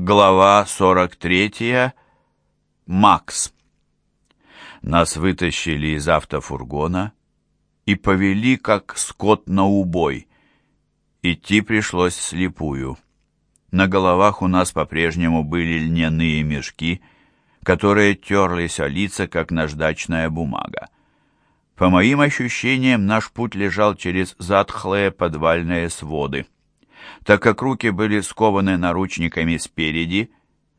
Глава 43. Макс. Нас вытащили из автофургона и повели, как скот на убой. Идти пришлось слепую. На головах у нас по-прежнему были льняные мешки, которые терлись о лица, как наждачная бумага. По моим ощущениям, наш путь лежал через затхлые подвальные своды. Так как руки были скованы наручниками спереди,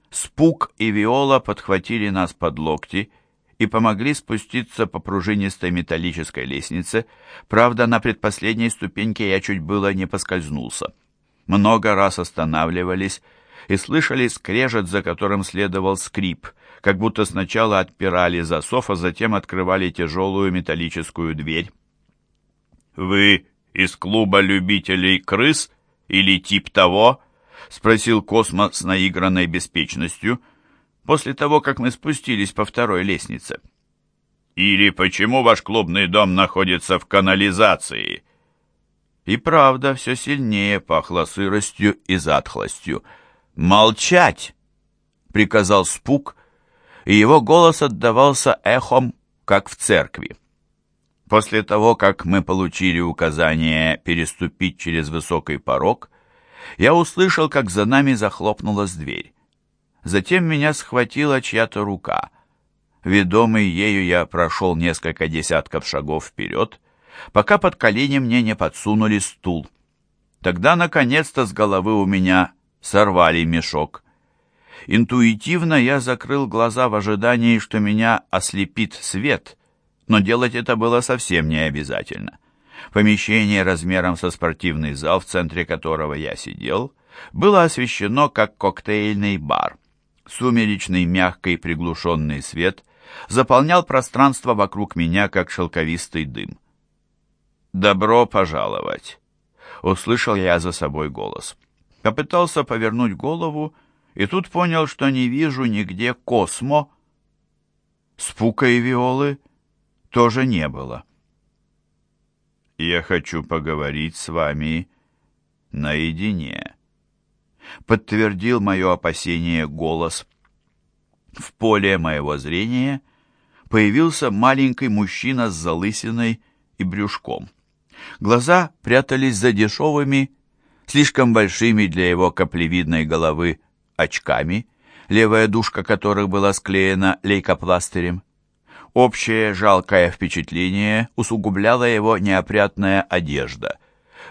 Спук и Виола подхватили нас под локти и помогли спуститься по пружинистой металлической лестнице. Правда, на предпоследней ступеньке я чуть было не поскользнулся. Много раз останавливались и слышали скрежет, за которым следовал скрип, как будто сначала отпирали засов, а затем открывали тяжелую металлическую дверь. «Вы из клуба любителей крыс?» Или тип того?» — спросил Космо с наигранной беспечностью, после того, как мы спустились по второй лестнице. «Или почему ваш клубный дом находится в канализации?» И правда, все сильнее пахло сыростью и затхлостью. «Молчать!» — приказал Спук, и его голос отдавался эхом, как в церкви. После того, как мы получили указание переступить через высокий порог, я услышал, как за нами захлопнулась дверь. Затем меня схватила чья-то рука. Ведомый ею я прошел несколько десятков шагов вперед, пока под колени мне не подсунули стул. Тогда, наконец-то, с головы у меня сорвали мешок. Интуитивно я закрыл глаза в ожидании, что меня ослепит свет — но делать это было совсем не обязательно. Помещение размером со спортивный зал, в центре которого я сидел, было освещено как коктейльный бар. Сумеречный, мягкий, приглушенный свет заполнял пространство вокруг меня, как шелковистый дым. «Добро пожаловать!» — услышал я за собой голос. Попытался повернуть голову, и тут понял, что не вижу нигде Космо. Спука и Виолы тоже не было. «Я хочу поговорить с вами наедине», — подтвердил мое опасение голос. В поле моего зрения появился маленький мужчина с залысиной и брюшком. Глаза прятались за дешевыми, слишком большими для его каплевидной головы, очками, левая дужка которых была склеена лейкопластырем. Общее жалкое впечатление усугубляла его неопрятная одежда.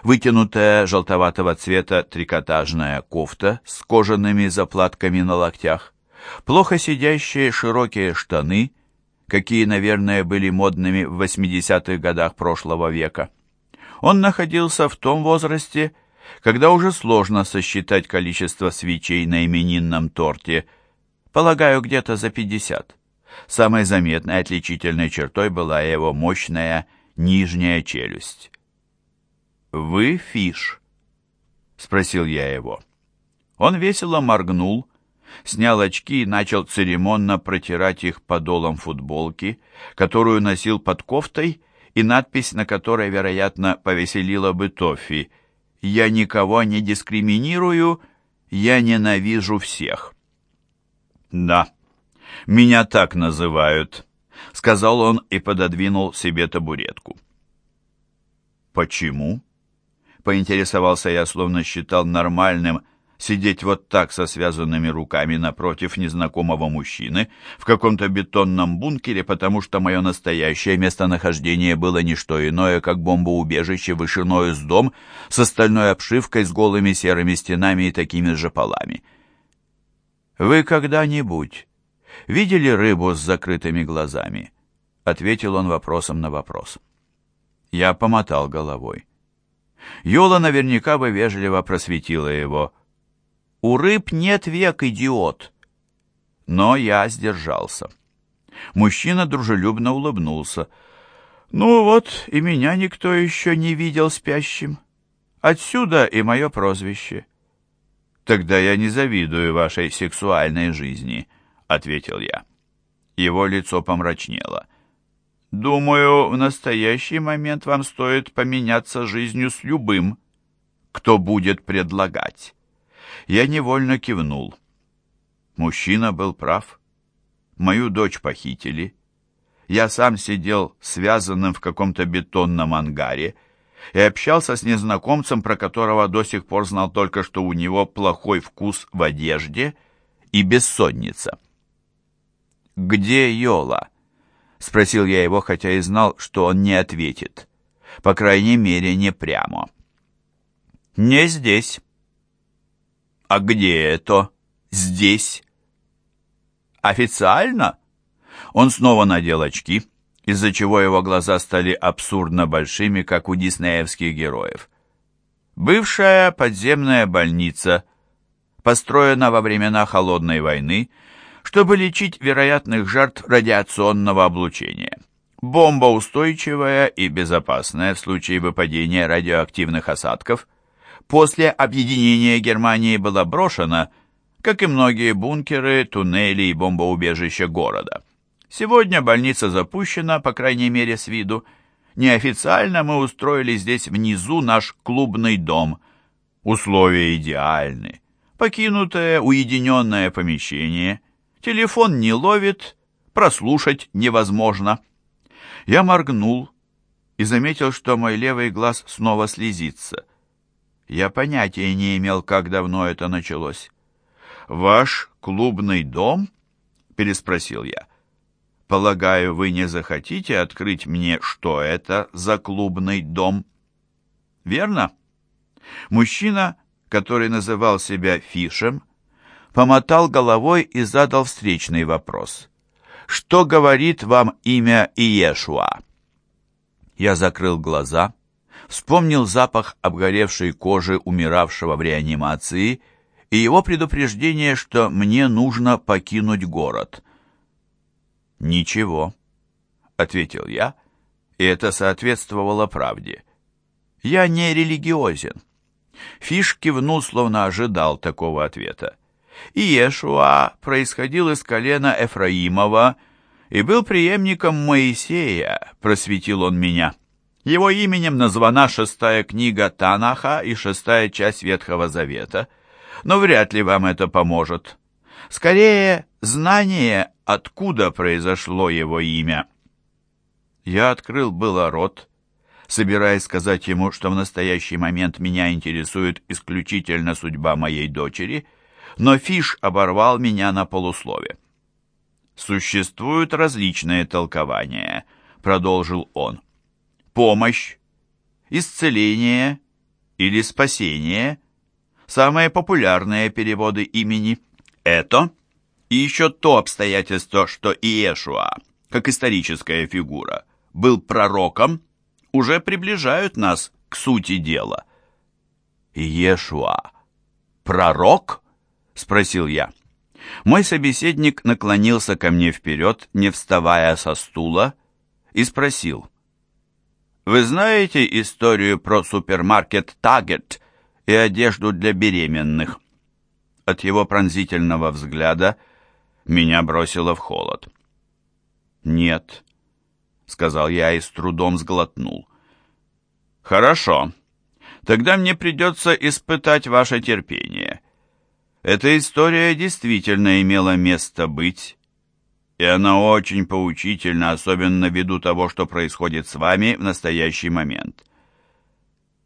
Вытянутая желтоватого цвета трикотажная кофта с кожаными заплатками на локтях, плохо сидящие широкие штаны, какие, наверное, были модными в 80-х годах прошлого века. Он находился в том возрасте, когда уже сложно сосчитать количество свечей на именинном торте, полагаю, где-то за 50. Самой заметной отличительной чертой была его мощная нижняя челюсть. «Вы Фиш?» — спросил я его. Он весело моргнул, снял очки и начал церемонно протирать их подолом футболки, которую носил под кофтой, и надпись на которой, вероятно, повеселила бы Тоффи «Я никого не дискриминирую, я ненавижу всех». «Да», «Меня так называют», — сказал он и пододвинул себе табуретку. «Почему?» — поинтересовался я, словно считал нормальным сидеть вот так со связанными руками напротив незнакомого мужчины в каком-то бетонном бункере, потому что мое настоящее местонахождение было не что иное, как бомбоубежище вышиной с дом с остальной обшивкой, с голыми серыми стенами и такими же полами. «Вы когда-нибудь видели рыбу с закрытыми глазами?» Ответил он вопросом на вопрос. Я помотал головой. Йола наверняка бы вежливо просветила его. «У рыб нет век, идиот!» Но я сдержался. Мужчина дружелюбно улыбнулся. «Ну вот, и меня никто еще не видел спящим. Отсюда и мое прозвище». «Тогда я не завидую вашей сексуальной жизни», ответил я. Его лицо помрачнело. «Думаю, в настоящий момент вам стоит поменяться жизнью с любым, кто будет предлагать». Я невольно кивнул. Мужчина был прав. Мою дочь похитили. Я сам сидел связанным в каком-то бетонном ангаре и общался с незнакомцем, про которого до сих пор знал только, что у него плохой вкус в одежде и бессонница. «Где Йола?» — спросил я его, хотя и знал, что он не ответит. По крайней мере, не прямо. «Не здесь». «А где это? Здесь?» «Официально?» Он снова надел очки, из-за чего его глаза стали абсурдно большими, как у диснеевских героев. Бывшая подземная больница, построена во времена Холодной войны, чтобы лечить вероятных жертв радиационного облучения. Бомба устойчивая и безопасная в случае выпадения радиоактивных осадков. После объединения Германии была брошена, как и многие бункеры, туннели и бомбоубежища города. Сегодня больница запущена, по крайней мере с виду. Неофициально мы устроили здесь внизу наш клубный дом. Условия идеальны. Покинутое уединенное помещение – Телефон не ловит, прослушать невозможно. Я моргнул и заметил, что мой левый глаз снова слезится. Я понятия не имел, как давно это началось. «Ваш клубный дом?» — переспросил я. «Полагаю, вы не захотите открыть мне, что это за клубный дом?» «Верно?» Мужчина, который называл себя Фишем, помотал головой и задал встречный вопрос. «Что говорит вам имя Иешуа?» Я закрыл глаза, вспомнил запах обгоревшей кожи умиравшего в реанимации и его предупреждение, что мне нужно покинуть город. «Ничего», — ответил я, и это соответствовало правде. «Я не религиозен». Фиш кивнул, словно ожидал такого ответа. Иешуа происходил из колена Эфраимова и был преемником Моисея, просветил он меня. Его именем названа шестая книга Танаха и шестая часть Ветхого Завета, но вряд ли вам это поможет. Скорее, знание, откуда произошло его имя. Я открыл было рот, собираясь сказать ему, что в настоящий момент меня интересует исключительно судьба моей дочери — но Фиш оборвал меня на полуслове. «Существуют различные толкования», — продолжил он. «Помощь, исцеление или спасение — самые популярные переводы имени. Это и еще то обстоятельство, что Иешуа, как историческая фигура, был пророком, уже приближают нас к сути дела». «Иешуа, пророк?» Спросил я. Мой собеседник наклонился ко мне вперед, не вставая со стула, и спросил. «Вы знаете историю про супермаркет Target и одежду для беременных?» От его пронзительного взгляда меня бросило в холод. «Нет», — сказал я и с трудом сглотнул. «Хорошо. Тогда мне придется испытать ваше терпение. Эта история действительно имела место быть, и она очень поучительна, особенно ввиду того, что происходит с вами в настоящий момент.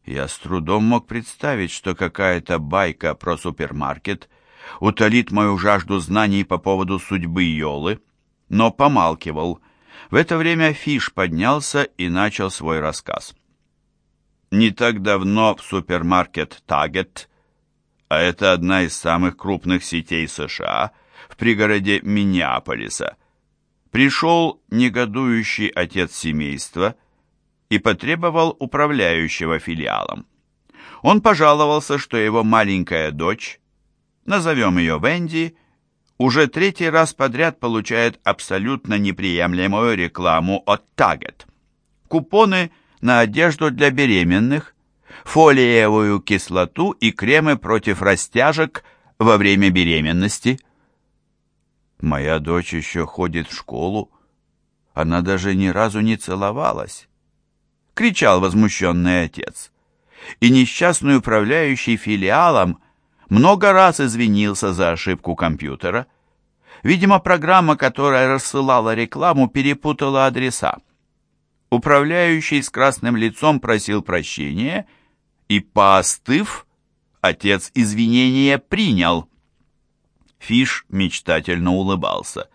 Я с трудом мог представить, что какая-то байка про супермаркет утолит мою жажду знаний по поводу судьбы Йолы, но помалкивал. В это время Фиш поднялся и начал свой рассказ. Не так давно в супермаркет «Тагет» а это одна из самых крупных сетей США в пригороде Миннеаполиса, пришел негодующий отец семейства и потребовал управляющего филиалом. Он пожаловался, что его маленькая дочь, назовем ее Венди, уже третий раз подряд получает абсолютно неприемлемую рекламу от Target. Купоны на одежду для беременных, фолиевую кислоту и кремы против растяжек во время беременности. Моя дочь еще ходит в школу. Она даже ни разу не целовалась. Кричал возмущенный отец. И несчастный управляющий филиалом много раз извинился за ошибку компьютера Видимо, программа, которая рассылала рекламу, перепутала адреса. Управляющий с красным лицом просил прощения, и, поостыв, отец извинения принял. Фиш мечтательно улыбался.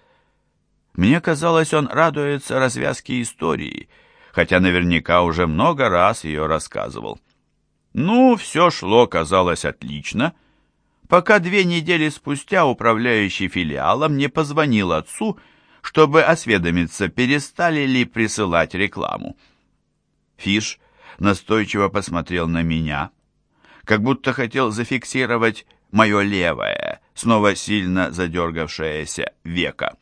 Мне казалось, он радуется развязке истории, хотя наверняка уже много раз ее рассказывал. Ну, все шло, казалось, отлично, пока две недели спустя управляющий филиалом не позвонил отцу, чтобы осведомиться, перестали ли присылать рекламу. Фиш настойчиво посмотрел на меня, как будто хотел зафиксировать мое левое, снова сильно задергавшееся веко.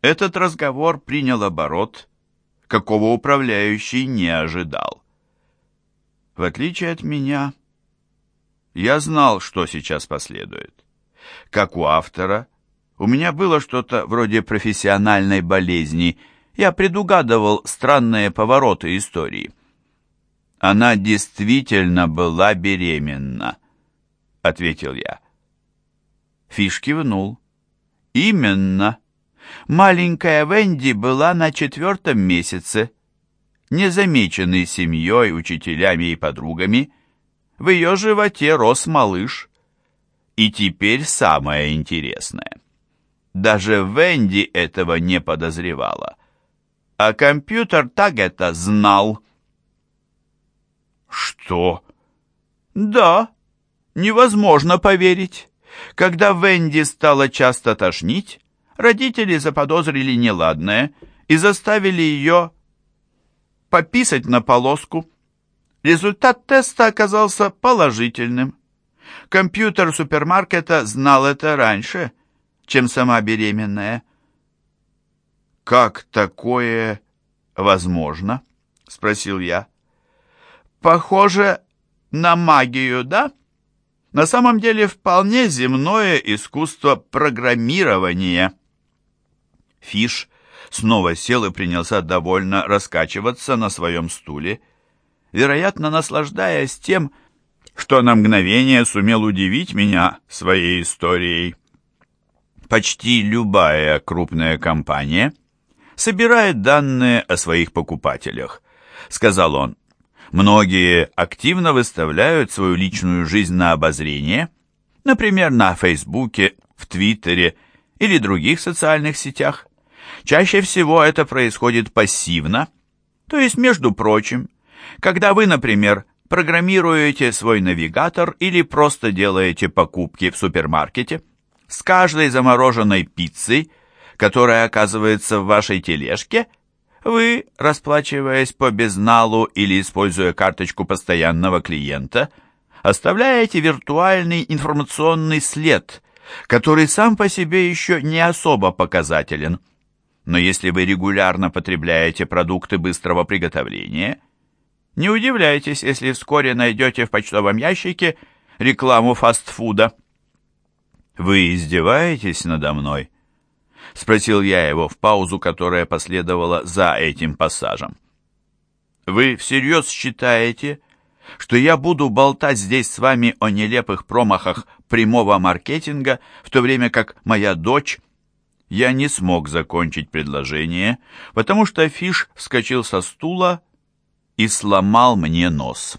Этот разговор принял оборот, какого управляющий не ожидал. В отличие от меня, я знал, что сейчас последует. Как у автора, у меня было что-то вроде профессиональной болезни. Я предугадывал странные повороты истории. Она действительно была беременна, ответил я. Фиш кивнул. Именно. Маленькая Венди была на четвертом месяце незамеченный семьей, учителями и подругами, в ее животе рос малыш. И теперь самое интересное. Даже Венди этого не подозревала. А компьютер так это знал. Что? Да, невозможно поверить. Когда Венди стала часто тошнить, родители заподозрили неладное и заставили ее пописать на полоску. Результат теста оказался положительным. Компьютер супермаркета знал это раньше, чем сама беременная. «Как такое возможно?» — спросил я. «Похоже на магию, да? На самом деле вполне земное искусство программирования». Фиш снова сел и принялся довольно раскачиваться на своем стуле, вероятно, наслаждаясь тем, что на мгновение сумел удивить меня своей историей. Почти любая крупная компания собирает данные о своих покупателях, сказал он. Многие активно выставляют свою личную жизнь на обозрение, например, на Фейсбуке, в Твиттере или других социальных сетях. Чаще всего это происходит пассивно, то есть, между прочим, когда вы, например, программируете свой навигатор или просто делаете покупки в супермаркете. С каждой замороженной пиццей, которая оказывается в вашей тележке, вы, расплачиваясь по безналу или используя карточку постоянного клиента, оставляете виртуальный информационный след, который сам по себе еще не особо показателен – но если вы регулярно потребляете продукты быстрого приготовления, не удивляйтесь, если вскоре найдете в почтовом ящике рекламу фастфуда. «Вы издеваетесь надо мной?» — спросил я его в паузу, которая последовала за этим пассажем. «Вы всерьез считаете, что я буду болтать здесь с вами о нелепых промахах прямого маркетинга, в то время как моя дочь я не смог закончить предложение, потому что Фиш вскочил со стула и сломал мне нос.